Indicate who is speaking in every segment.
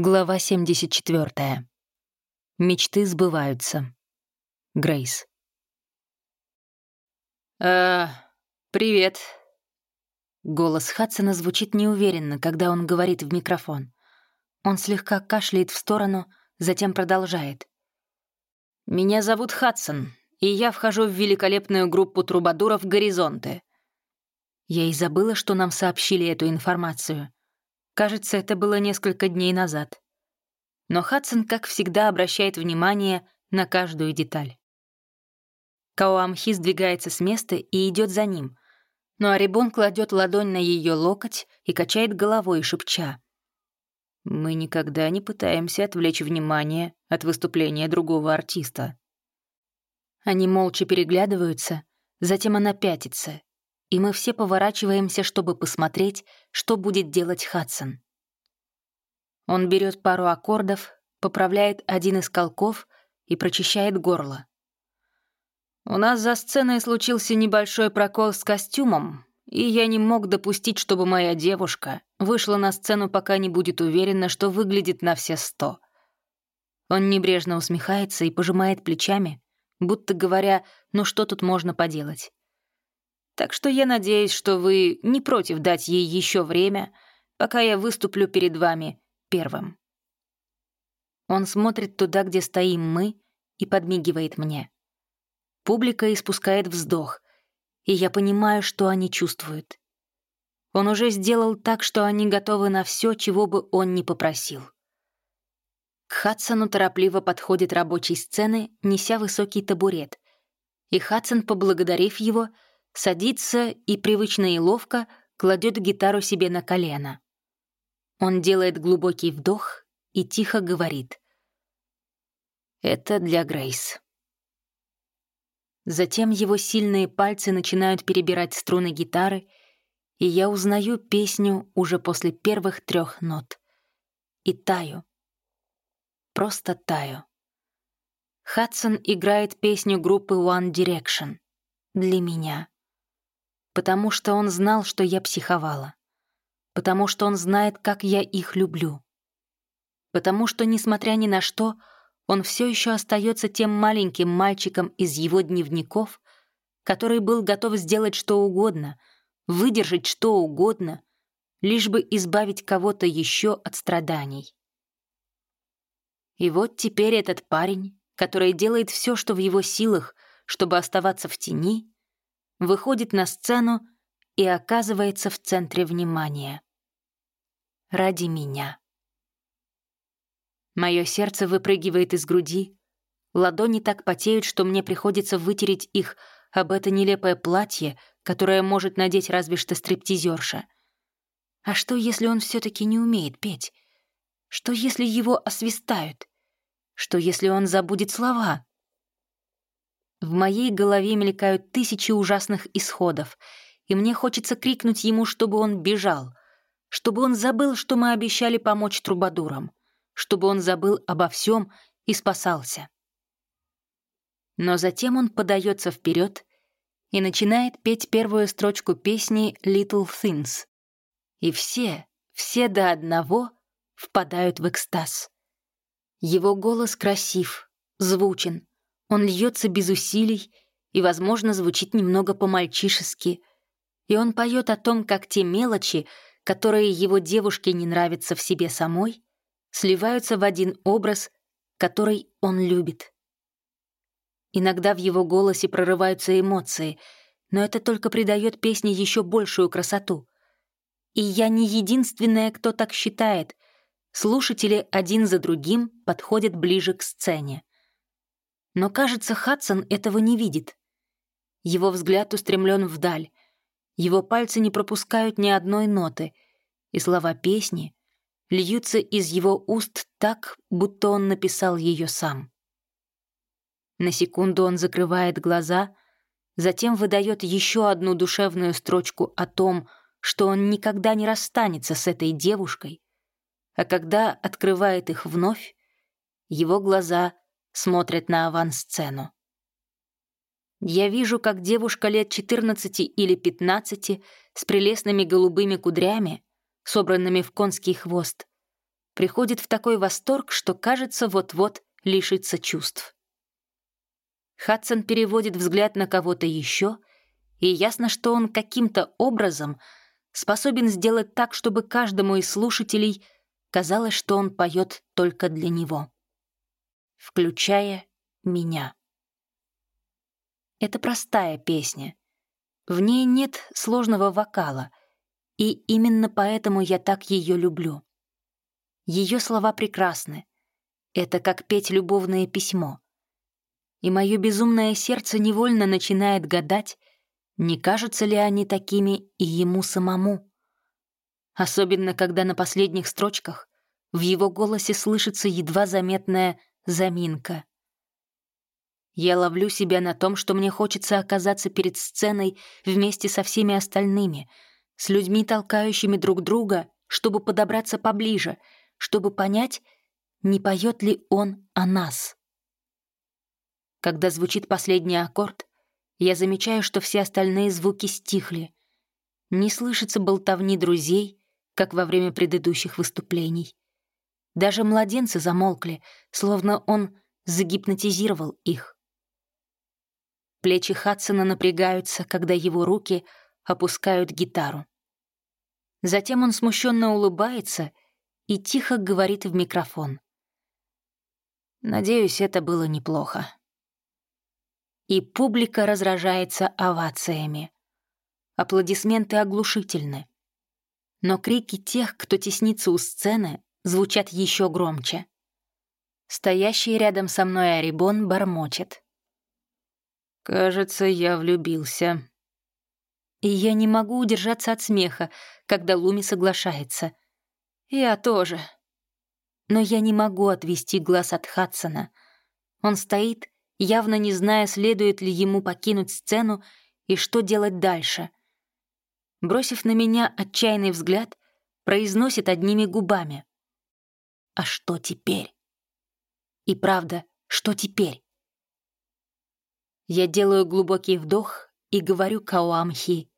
Speaker 1: Глава 74. Мечты сбываются. Грейс.
Speaker 2: «Э, привет».
Speaker 1: Голос Хадсона звучит неуверенно, когда он говорит в микрофон. Он слегка кашляет в сторону, затем продолжает.
Speaker 2: «Меня зовут Хадсон, и я вхожу в великолепную группу трубадуров «Горизонты».
Speaker 1: Я и забыла, что нам сообщили эту информацию. Кажется, это было несколько дней назад. Но Хадсон, как всегда, обращает внимание на каждую деталь. Каоамхи сдвигается с места и идет за ним, но Арибон кладет ладонь на ее локоть и качает головой, шепча.
Speaker 2: «Мы никогда не пытаемся отвлечь внимание от выступления другого артиста».
Speaker 1: Они молча переглядываются, затем она пятится, и мы все поворачиваемся, чтобы посмотреть, что будет делать Хадсон. Он берет пару аккордов, поправляет один из колков и прочищает горло.
Speaker 2: У нас за сценой случился небольшой прокол с костюмом, и я не мог допустить, чтобы моя девушка вышла на сцену, пока не будет уверена, что выглядит на все сто.
Speaker 1: Он небрежно усмехается и пожимает плечами, будто говоря, ну что тут можно поделать.
Speaker 2: Так что я надеюсь, что вы не против дать ей еще время, пока я выступлю перед вами первым.
Speaker 1: Он смотрит туда, где стоим мы, и подмигивает мне. Публика испускает вздох, и я понимаю, что они чувствуют. Он уже сделал так, что они готовы на все, чего бы он ни попросил. К Хадсону торопливо подходит рабочий сцены, неся высокий табурет, и Хадсон, поблагодарив его, — садится и привычно и ловко кладет гитару себе на колено. Он делает глубокий вдох и тихо говорит. «Это для Грейс». Затем его сильные пальцы начинают перебирать струны гитары, и я узнаю песню уже после первых трех нот. И таю. Просто таю. Хадсон играет песню группы One Direction. Для меня потому что он знал, что я психовала, потому что он знает, как я их люблю, потому что, несмотря ни на что, он все еще остается тем маленьким мальчиком из его дневников, который был готов сделать что угодно, выдержать что угодно, лишь бы избавить кого-то еще от страданий. И вот теперь этот парень, который делает все, что в его силах, чтобы оставаться в тени, выходит на сцену и оказывается в центре внимания. Ради меня. Мое сердце выпрыгивает из груди, ладони так потеют, что мне приходится вытереть их об это нелепое платье, которое может надеть разве что стриптизерша. А что, если он все таки не умеет петь? Что, если его освистают? Что, если он забудет слова? В моей голове мелькают тысячи ужасных исходов, и мне хочется крикнуть ему, чтобы он бежал, чтобы он забыл, что мы обещали помочь трубадурам, чтобы он забыл обо всем и спасался. Но затем он подается вперед и начинает петь первую строчку песни «Little Things». И все, все до одного впадают в экстаз. Его голос красив, звучен, он льется без усилий и, возможно, звучит немного по-мальчишески. И он поет о том, как те мелочи, которые его девушке не нравятся в себе самой, сливаются в один образ, который он любит. Иногда в его голосе прорываются эмоции, но это только придает песне еще большую красоту. И я не единственная, кто так считает. Слушатели один за другим подходят ближе к сцене. Но, кажется, Хадсон этого не видит. Его взгляд устремлен вдаль. Его пальцы не пропускают ни одной ноты, и слова песни льются из его уст так, будто он написал ее сам. На секунду он закрывает глаза, затем выдает еще одну душевную строчку о том, что он никогда не расстанется с этой девушкой, а когда открывает их вновь, его глаза смотрят на авансцену. Я вижу, как девушка лет 14 или 15 с прелестными голубыми кудрями, собранными в конский хвост, приходит в такой восторг, что кажется вот-вот лишится чувств. Хадсон переводит взгляд на кого-то еще, и ясно, что он каким-то образом способен сделать так, чтобы каждому из слушателей казалось, что он поет только для него, включая меня. Это простая песня. В ней нет сложного вокала, и именно поэтому я так ее люблю. Ее слова прекрасны. Это как петь любовное письмо. И мое безумное сердце невольно начинает гадать, не кажутся ли они такими и ему самому. Особенно, когда на последних строчках в его голосе слышится едва заметная заминка. Я ловлю себя на том, что мне хочется оказаться перед сценой вместе со всеми остальными, с людьми, толкающими друг друга, чтобы подобраться поближе, чтобы понять, не поет ли он о нас. Когда звучит последний аккорд, я замечаю, что все остальные звуки стихли. Не слышится болтовни друзей, как во время предыдущих выступлений. Даже младенцы замолкли, словно он загипнотизировал их. Плечи Хадсона напрягаются, когда его руки опускают гитару. Затем он смущенно улыбается и тихо говорит в микрофон. «Надеюсь, это было неплохо». И публика разражается овациями. Аплодисменты оглушительны. Но крики тех, кто теснится у сцены, звучат еще громче. Стоящий рядом со мной Арибон бормочет. «Кажется, я влюбился». И я не могу удержаться от смеха, когда Луми соглашается. «Я тоже». Но я не могу отвести глаз от Хадсона. Он стоит, явно не зная, следует ли ему покинуть сцену и что делать дальше. Бросив на меня отчаянный взгляд, произносит одними губами. «А что теперь?» И правда, что теперь? Я делаю глубокий вдох и говорю Кауамхи.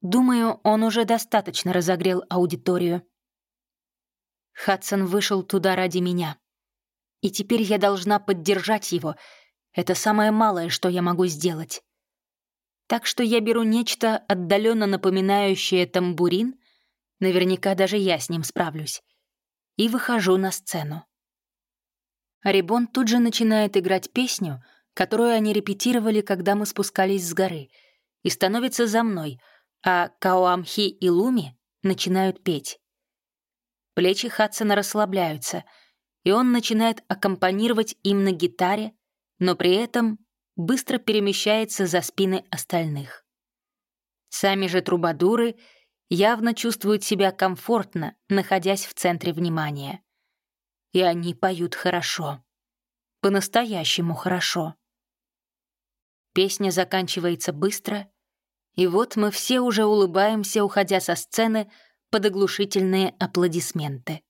Speaker 1: Думаю, он уже достаточно разогрел аудиторию. Хадсон вышел туда ради меня. И теперь я должна поддержать его. Это самое малое, что я могу сделать. Так что я беру нечто отдаленно напоминающее тамбурин, наверняка даже я с ним справлюсь, и выхожу на сцену. Рибон тут же начинает играть песню — которую они репетировали, когда мы спускались с горы, и становится за мной, а Каоамхи и Луми начинают петь. Плечи Хадсона расслабляются, и он начинает аккомпанировать им на гитаре, но при этом быстро перемещается за спины остальных. Сами же трубадуры явно чувствуют себя комфортно, находясь в центре внимания. И они поют хорошо. По-настоящему хорошо. Песня заканчивается быстро, и вот мы все уже улыбаемся, уходя со сцены под оглушительные аплодисменты.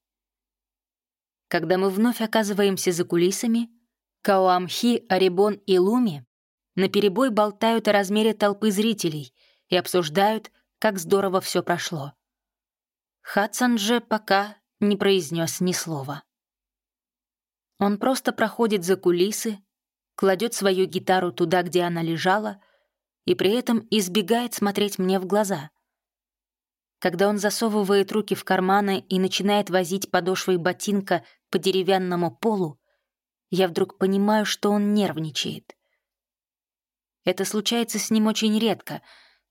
Speaker 1: Когда мы вновь оказываемся за кулисами, Каоамхи, Арибон и Луми наперебой болтают о размере толпы зрителей и обсуждают, как здорово все прошло. Хадсон же пока не произнес ни слова. Он просто проходит за кулисы, кладет свою гитару туда, где она лежала, и при этом избегает смотреть мне в глаза. Когда он засовывает руки в карманы и начинает возить подошвой ботинка по деревянному полу, я вдруг понимаю, что он нервничает. Это случается с ним очень редко,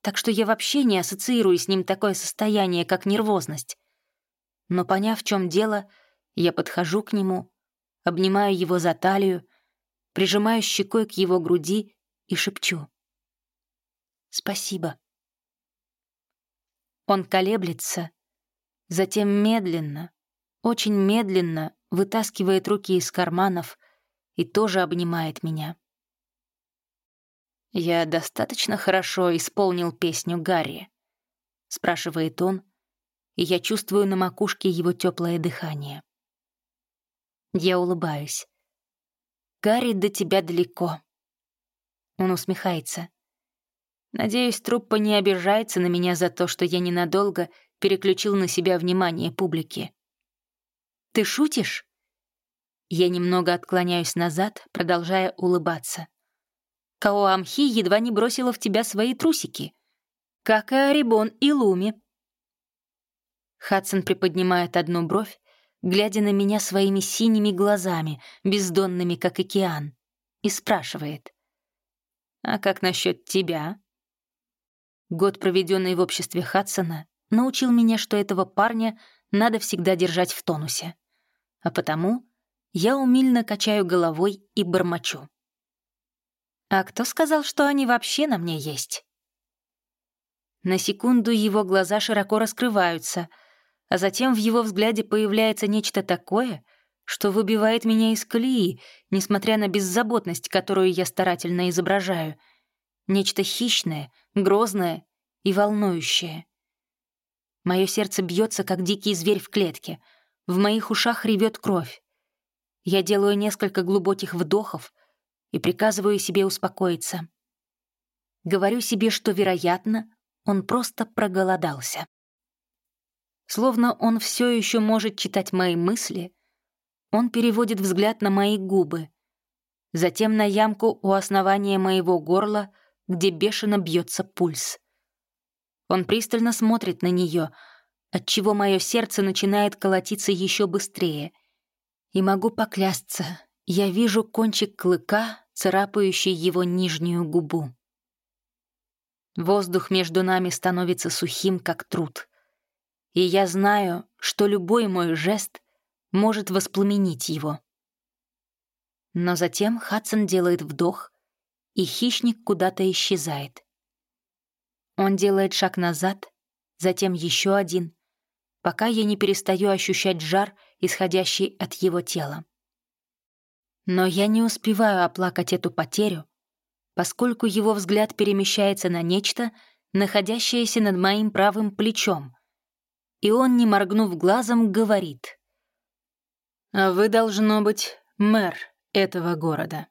Speaker 1: так что я вообще не ассоциирую с ним такое состояние, как нервозность. Но поняв, в чем дело, я подхожу к нему, обнимаю его за талию, прижимаю щекой к его груди и шепчу. «Спасибо». Он колеблется, затем медленно, очень медленно вытаскивает руки из карманов и тоже обнимает меня. «Я достаточно хорошо исполнил песню Гарри?» — спрашивает он, и я чувствую на макушке его теплое дыхание. Я улыбаюсь. Гарри до тебя далеко». Он усмехается. Надеюсь, труппа не обижается на меня за то, что я ненадолго переключил на себя внимание публики. Ты шутишь?» Я немного отклоняюсь назад, продолжая улыбаться. Каоамхи едва не бросила в тебя свои трусики. Как и Арибон и Луми. Хадсон приподнимает одну бровь, глядя на меня своими синими глазами, бездонными, как океан, и спрашивает. «А как насчет тебя?» Год, проведенный в обществе Хадсона, научил меня, что этого парня надо всегда держать в тонусе. А потому я умильно качаю головой и бормочу. «А кто сказал, что они вообще на мне есть?» На секунду его глаза широко раскрываются — а затем в его взгляде появляется нечто такое, что выбивает меня из колеи, несмотря на беззаботность, которую я старательно изображаю. Нечто хищное, грозное и волнующее. Мое сердце бьется, как дикий зверь в клетке. В моих ушах ревет кровь. Я делаю несколько глубоких вдохов и приказываю себе успокоиться. Говорю себе, что, вероятно, он просто проголодался. Словно он все еще может читать мои мысли, он переводит взгляд на мои губы, затем на ямку у основания моего горла, где бешено бьется пульс. Он пристально смотрит на нее, отчего мое сердце начинает колотиться еще быстрее. И могу поклясться, я вижу кончик клыка, царапающий его нижнюю губу. Воздух между нами становится сухим, как труд и я знаю, что любой мой жест может воспламенить его. Но затем Хадсон делает вдох, и хищник куда-то исчезает. Он делает шаг назад, затем еще один, пока я не перестаю ощущать жар, исходящий от его тела. Но я не успеваю оплакать эту потерю, поскольку его взгляд перемещается на нечто, находящееся над моим правым плечом — и он, не моргнув глазом, говорит. «А вы, должно быть, мэр этого города».